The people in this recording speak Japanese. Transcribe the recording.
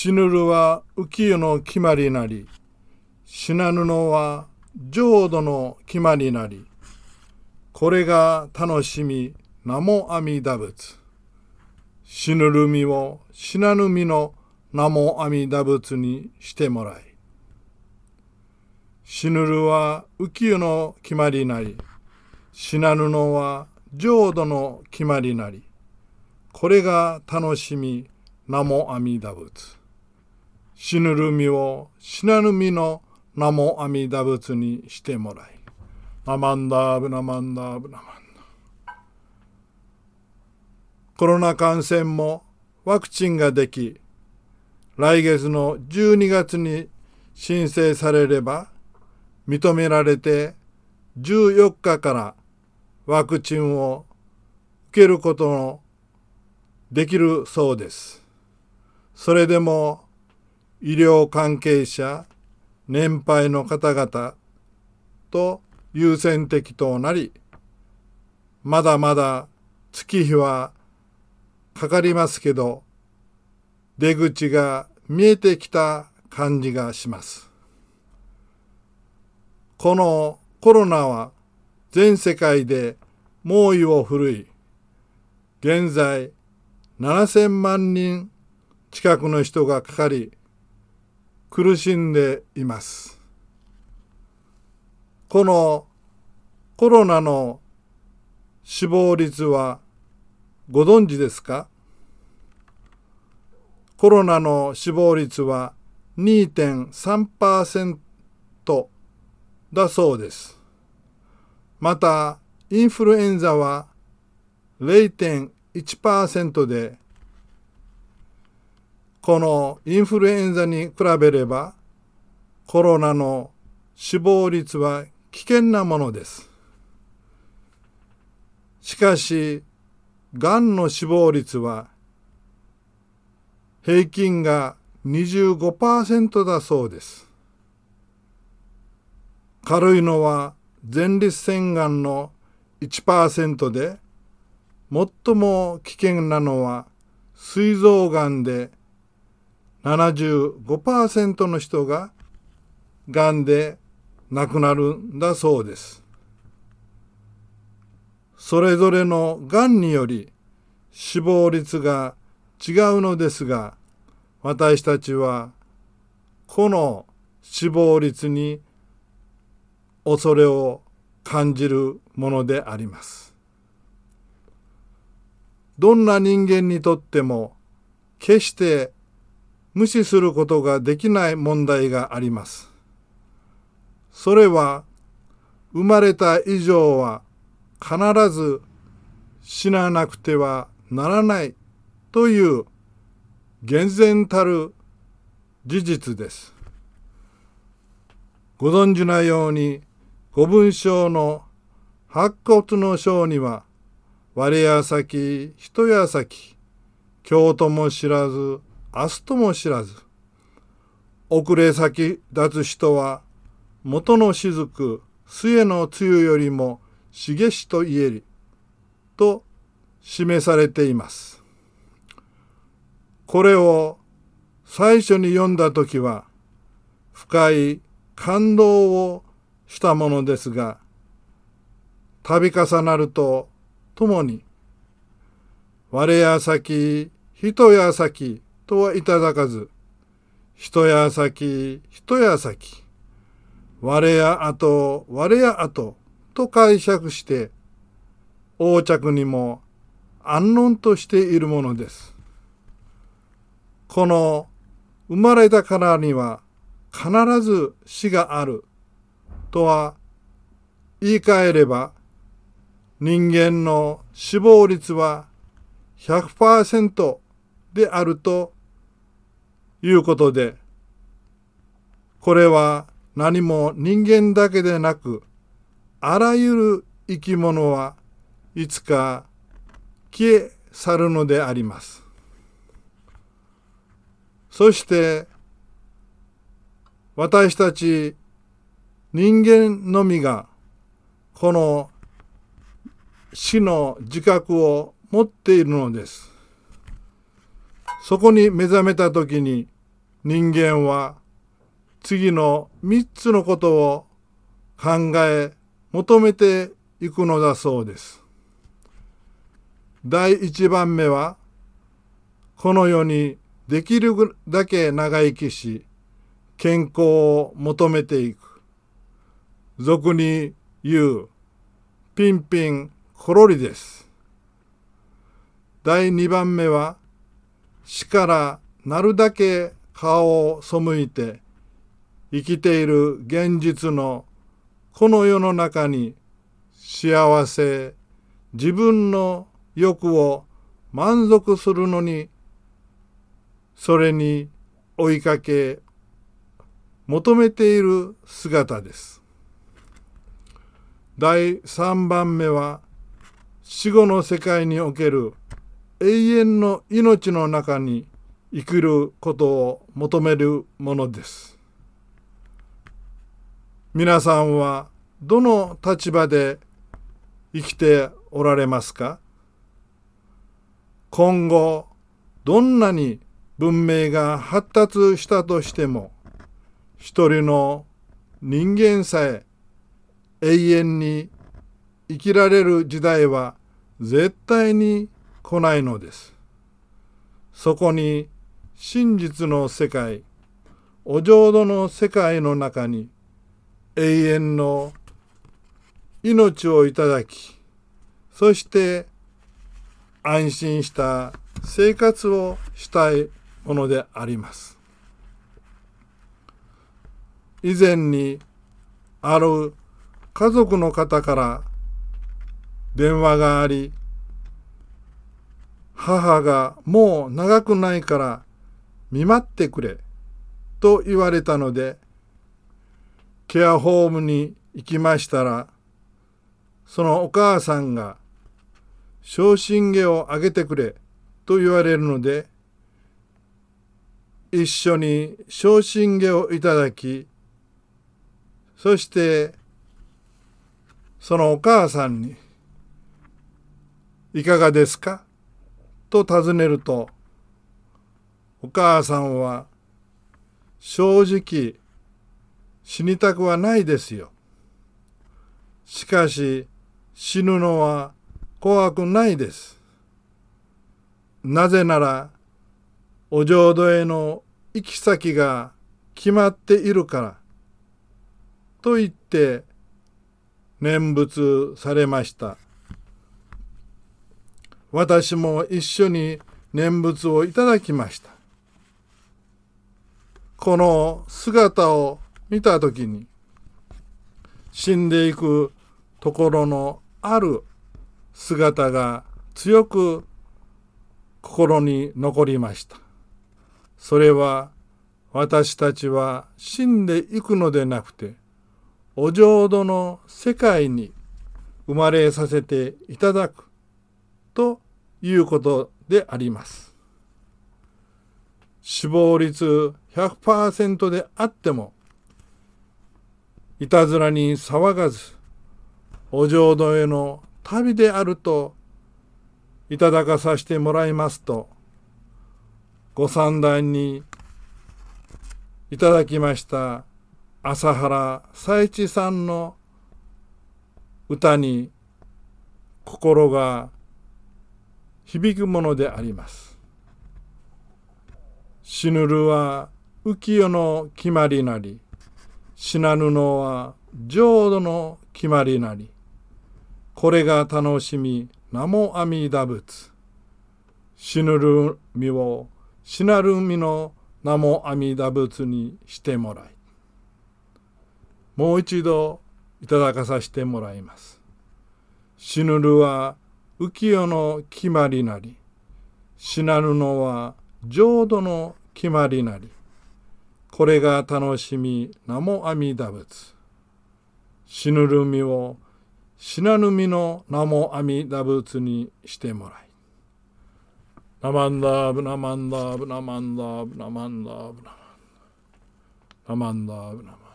死ぬるは浮世の決まりなり、死なぬのは浄土の決まりなり、これが楽しみ、名も阿弥陀仏。死ぬる身を死なぬ身の名も阿弥陀仏にしてもらい。死ぬるは浮世の決まりなり、死なぬのは浄土の決まりなり。これが楽しみ、名も阿弥陀仏。死ぬる身を死なぬ身の名も阿弥陀仏にしてもらい。ナマンダーブナマンダーブナマンダコロナ感染もワクチンができ、来月の12月に申請されれば認められて14日からワクチンを受けることのできるそうです。それでも医療関係者、年配の方々と優先的となり、まだまだ月日はかかりますけど、出口が見えてきた感じがします。このコロナは全世界で猛威を振るい、現在7000万人近くの人がかかり、苦しんでいます。このコロナの死亡率はご存知ですか？コロナの死亡率は2.3%だそうです。また、インフルエンザは0.1%でこのインフルエンザに比べればコロナの死亡率は危険なものです。しかし、がんの死亡率は平均が25%だそうです。軽いのは前立腺がんの1%で最も危険なのは膵臓がんで75%の人ががんで亡くなるんだそうです。それぞれのがんにより死亡率が違うのですが私たちはこの死亡率に恐れを感じるものであります。どんな人間にとっても決して無視することができない問題があります。それは生まれた以上は必ず死ななくてはならないという厳然たる事実です。ご存知のように古文章の白骨の章には我や先人や先京都も知らず明日とも知らず遅れ先立つ人は元の雫末の梅雨よりも茂しと言えりと示されています。これを最初に読んだ時は深い感動をしたものですが度重なるとともに我や先人や先とはいただかず、人や先、人や先、我や後、我や後と解釈して、横着にも安穏としているものです。この生まれたからには必ず死があるとは言い換えれば人間の死亡率は100%であるということで、これは何も人間だけでなく、あらゆる生き物はいつか消え去るのであります。そして私たち人間のみがこの死の自覚を持っているのです。そこに目覚めた時に人間は次の3つのことを考え求めていくのだそうです。第1番目はこの世にできるだけ長生きし健康を求めていく。俗に言うピンピンコロリです。第2番目は死からなるだけ顔を背いて生きている現実のこの世の中に幸せ自分の欲を満足するのにそれに追いかけ求めている姿です。第3番目は死後の世界における永遠の命の中に生きることを求めるものです。皆さんはどの立場で生きておられますか？今後どんなに文明が発達したとしても一人の人間さえ永遠に生きられる時代は絶対に来ないのです。そこに真実の世界、お浄土の世界の中に永遠の命をいただき、そして安心した生活をしたいものであります。以前にある家族の方から電話があり母がもう長くないから見舞ってくれと言われたのでケアホームに行きましたらそのお母さんが昇進下をあげてくれと言われるので一緒に昇進下をいただきそしてそのお母さんに「いかがですか?」と尋ねるとお母さんは正直死にたくはないですよ。しかし死ぬのは怖くないです。なぜならお浄土への行き先が決まっているからと言って念仏されました私も一緒に念仏をいただきました。この姿を見た時に死んでいくところのある姿が強く心に残りました。それは私たちは死んでいくのでなくてお浄土の世界に生まれさせていただくということであります。死亡率100%であってもいたずらに騒がずお浄土への旅であるといただかさせてもらいますとご三段にいただきました朝原佐一さんの歌に心が響くものであります。死ぬるは浮世の決まりなり死なぬのは浄土の決まりなりこれが楽しみ名も阿弥陀仏死ぬる身を死なる身の名も阿弥陀仏にしてもらいもう一度いただかさせてもらいます。死ぬるは浮世の決まりなり死なぬのは浄土の決まりなりこれが楽しみ名も阿弥陀仏。死ぬる身を死なぬ身の名も阿弥陀仏にしてもらい。ナマンダーブナマンダーブナマンダーブナマンダーブナマンダーブナマンダーブナマンダーブ。